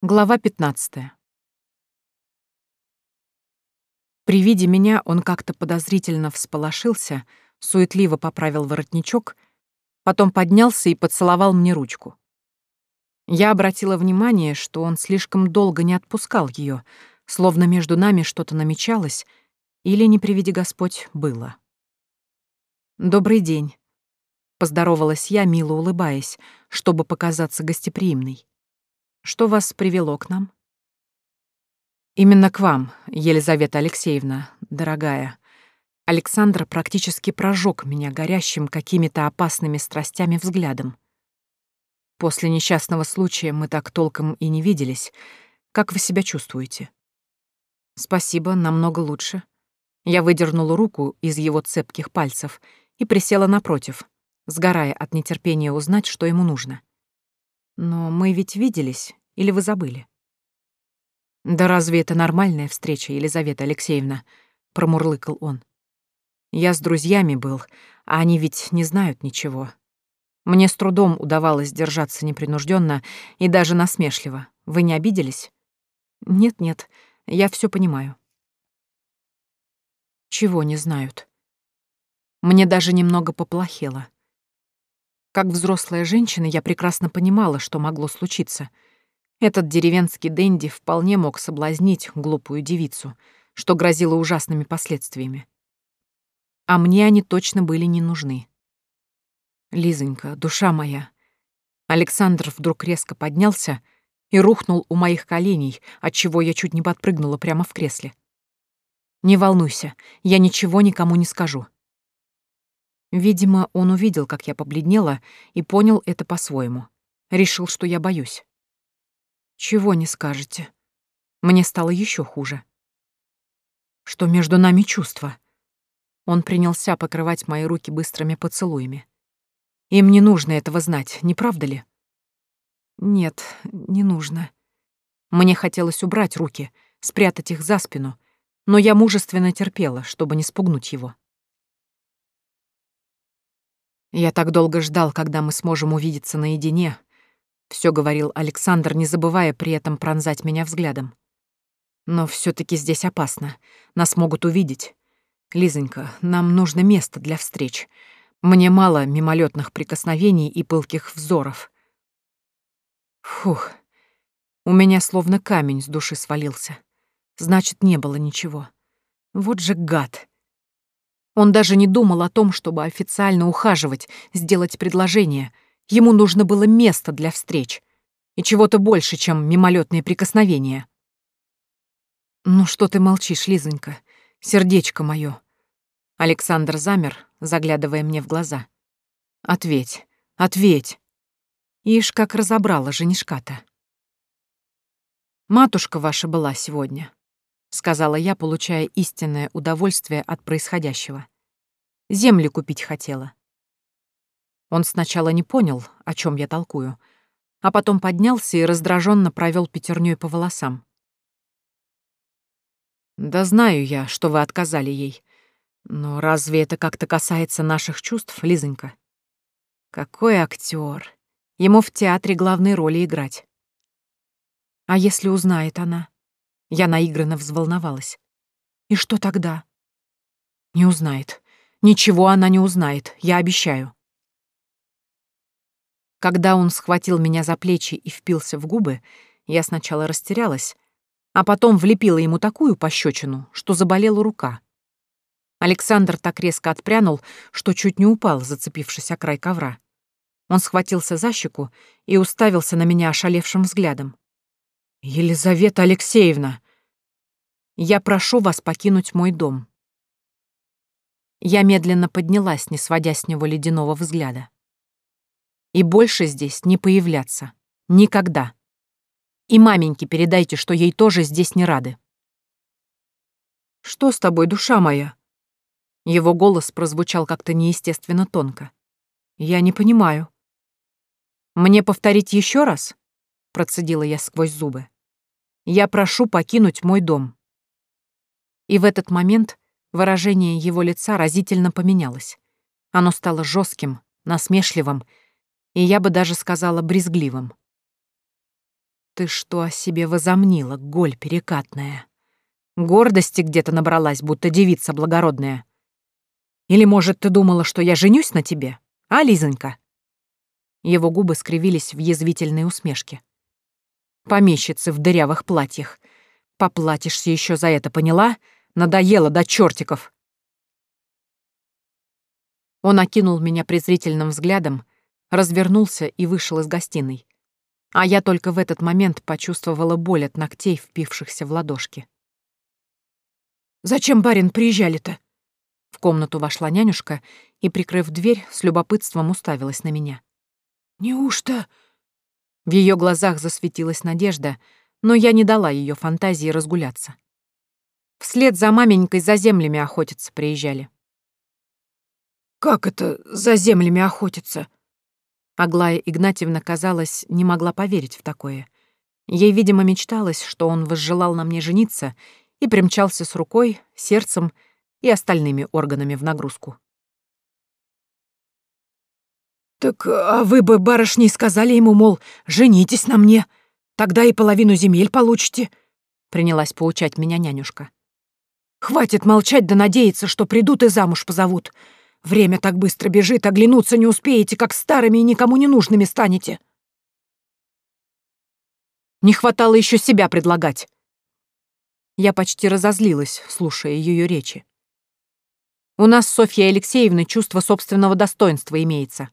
Глава 15. При виде меня он как-то подозрительно всполошился, суетливо поправил воротничок, потом поднялся и поцеловал мне ручку. Я обратила внимание, что он слишком долго не отпускал ее, словно между нами что-то намечалось или, не приведи Господь, было. «Добрый день», — поздоровалась я, мило улыбаясь, чтобы показаться гостеприимной. Что вас привело к нам? Именно к вам, Елизавета Алексеевна, дорогая. Александр практически прожег меня горящим какими-то опасными страстями взглядом. После несчастного случая мы так толком и не виделись. Как вы себя чувствуете? Спасибо, намного лучше. Я выдернула руку из его цепких пальцев и присела напротив, сгорая от нетерпения узнать, что ему нужно. Но мы ведь виделись, или вы забыли? Да разве это нормальная встреча, Елизавета Алексеевна? Промурлыкал он. Я с друзьями был, а они ведь не знают ничего. Мне с трудом удавалось держаться непринужденно и даже насмешливо. Вы не обиделись? Нет-нет, я все понимаю. Чего не знают? Мне даже немного поплохело. Как взрослая женщина я прекрасно понимала, что могло случиться. Этот деревенский денди вполне мог соблазнить глупую девицу, что грозило ужасными последствиями. А мне они точно были не нужны. Лизонька, душа моя. Александр вдруг резко поднялся и рухнул у моих коленей, отчего я чуть не подпрыгнула прямо в кресле. Не волнуйся, я ничего никому не скажу. Видимо, он увидел, как я побледнела, и понял это по-своему. Решил, что я боюсь. Чего не скажете? Мне стало еще хуже. Что между нами чувства? Он принялся покрывать мои руки быстрыми поцелуями. Им не нужно этого знать, не правда ли? Нет, не нужно. Мне хотелось убрать руки, спрятать их за спину, но я мужественно терпела, чтобы не спугнуть его. Я так долго ждал, когда мы сможем увидеться наедине. Все говорил Александр, не забывая при этом пронзать меня взглядом. Но все таки здесь опасно. Нас могут увидеть. Лизонька, нам нужно место для встреч. Мне мало мимолетных прикосновений и пылких взоров. Фух. У меня словно камень с души свалился. Значит, не было ничего. Вот же гад. Он даже не думал о том, чтобы официально ухаживать, сделать предложение. Ему нужно было место для встреч. И чего-то больше, чем мимолетные прикосновения. «Ну что ты молчишь, Лизонька? Сердечко мое. Александр замер, заглядывая мне в глаза. «Ответь, ответь!» Ишь, как разобрала женишка-то. «Матушка ваша была сегодня. — сказала я, получая истинное удовольствие от происходящего. «Земли купить хотела». Он сначала не понял, о чем я толкую, а потом поднялся и раздраженно провел пятерней по волосам. «Да знаю я, что вы отказали ей. Но разве это как-то касается наших чувств, Лизонька? Какой актер! Ему в театре главные роли играть. А если узнает она? Я наигранно взволновалась. И что тогда? Не узнает. Ничего она не узнает, я обещаю. Когда он схватил меня за плечи и впился в губы, я сначала растерялась, а потом влепила ему такую пощечину, что заболела рука. Александр так резко отпрянул, что чуть не упал, зацепившись о край ковра. Он схватился за щеку и уставился на меня ошалевшим взглядом. «Елизавета Алексеевна, я прошу вас покинуть мой дом». Я медленно поднялась, не сводя с него ледяного взгляда. «И больше здесь не появляться. Никогда. И маменьке передайте, что ей тоже здесь не рады». «Что с тобой, душа моя?» Его голос прозвучал как-то неестественно тонко. «Я не понимаю». «Мне повторить еще раз?» Процедила я сквозь зубы. «Я прошу покинуть мой дом». И в этот момент выражение его лица разительно поменялось. Оно стало жестким, насмешливым, и я бы даже сказала брезгливым. ты что о себе возомнила, голь перекатная? Гордости где-то набралась, будто девица благородная. Или, может, ты думала, что я женюсь на тебе, а, Лизонька?» Его губы скривились в язвительной усмешке. «Помещицы в дырявых платьях. Поплатишься еще за это, поняла? Надоело до чертиков!» Он окинул меня презрительным взглядом, развернулся и вышел из гостиной. А я только в этот момент почувствовала боль от ногтей, впившихся в ладошки. «Зачем, барин, приезжали-то?» В комнату вошла нянюшка и, прикрыв дверь, с любопытством уставилась на меня. «Неужто...» В ее глазах засветилась надежда, но я не дала ее фантазии разгуляться. Вслед за маменькой за землями охотиться приезжали. «Как это за землями охотиться?» Аглая Игнатьевна, казалось, не могла поверить в такое. Ей, видимо, мечталось, что он возжелал на мне жениться и примчался с рукой, сердцем и остальными органами в нагрузку. «Так а вы бы, барышни, сказали ему, мол, женитесь на мне, тогда и половину земель получите», — принялась поучать меня нянюшка. «Хватит молчать да надеяться, что придут и замуж позовут. Время так быстро бежит, оглянуться не успеете, как старыми и никому не нужными станете». Не хватало еще себя предлагать. Я почти разозлилась, слушая ее речи. У нас с Софьей Алексеевной чувство собственного достоинства имеется.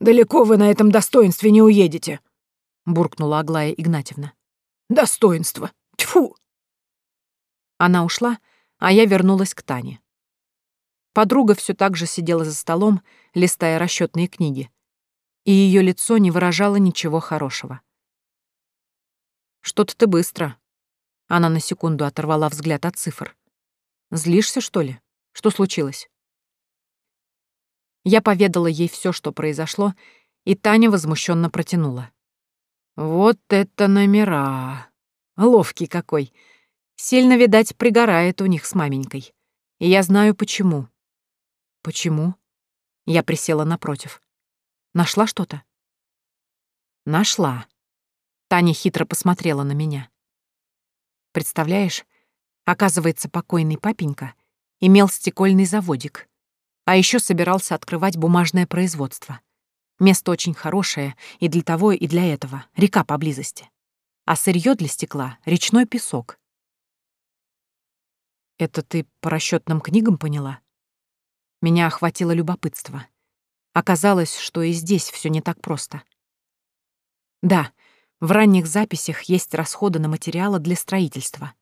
«Далеко вы на этом достоинстве не уедете», — буркнула Аглая Игнатьевна. «Достоинство! Тьфу!» Она ушла, а я вернулась к Тане. Подруга все так же сидела за столом, листая расчетные книги, и ее лицо не выражало ничего хорошего. «Что-то ты быстро». Она на секунду оторвала взгляд от цифр. Злишься, что ли? Что случилось?» Я поведала ей все, что произошло, и Таня возмущенно протянула. «Вот это номера! Ловкий какой! Сильно, видать, пригорает у них с маменькой. И я знаю, почему». «Почему?» Я присела напротив. «Нашла что-то?» «Нашла». Таня хитро посмотрела на меня. «Представляешь, Оказывается, покойный папенька имел стекольный заводик, а еще собирался открывать бумажное производство. Место очень хорошее и для того, и для этого, река поблизости. А сырье для стекла — речной песок. Это ты по расчетным книгам поняла? Меня охватило любопытство. Оказалось, что и здесь все не так просто. Да, в ранних записях есть расходы на материалы для строительства.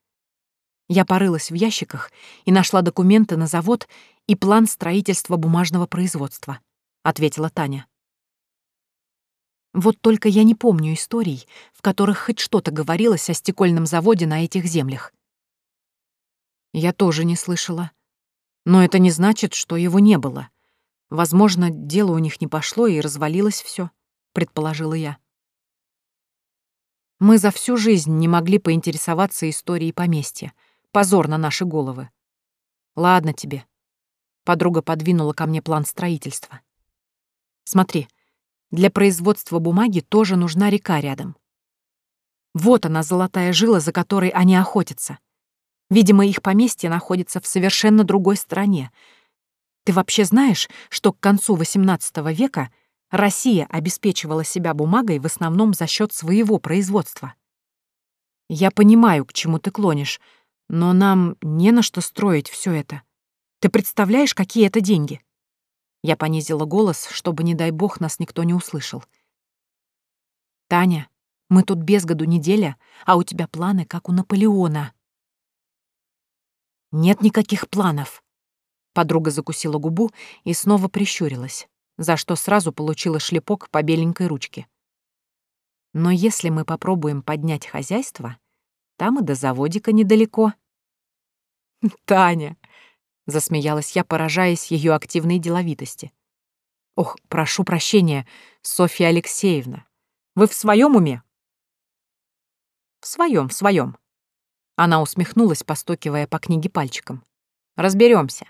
Я порылась в ящиках и нашла документы на завод и план строительства бумажного производства, ответила Таня. Вот только я не помню историй, в которых хоть что-то говорилось о стекольном заводе на этих землях. Я тоже не слышала. Но это не значит, что его не было. Возможно, дело у них не пошло и развалилось все, предположила я. Мы за всю жизнь не могли поинтересоваться историей поместья — Позор на наши головы. Ладно тебе. Подруга подвинула ко мне план строительства. Смотри, для производства бумаги тоже нужна река рядом. Вот она, золотая жила, за которой они охотятся. Видимо, их поместье находится в совершенно другой стране. Ты вообще знаешь, что к концу XVIII века Россия обеспечивала себя бумагой в основном за счет своего производства? Я понимаю, к чему ты клонишь, но нам не на что строить все это. Ты представляешь, какие это деньги?» Я понизила голос, чтобы, не дай бог, нас никто не услышал. «Таня, мы тут без году неделя, а у тебя планы, как у Наполеона». «Нет никаких планов». Подруга закусила губу и снова прищурилась, за что сразу получила шлепок по беленькой ручке. «Но если мы попробуем поднять хозяйство, там и до заводика недалеко». «Таня!» — засмеялась я, поражаясь ее активной деловитости. «Ох, прошу прощения, Софья Алексеевна. Вы в своем уме?» «В своем, в своем». Она усмехнулась, постукивая по книге пальчиком. Разберемся.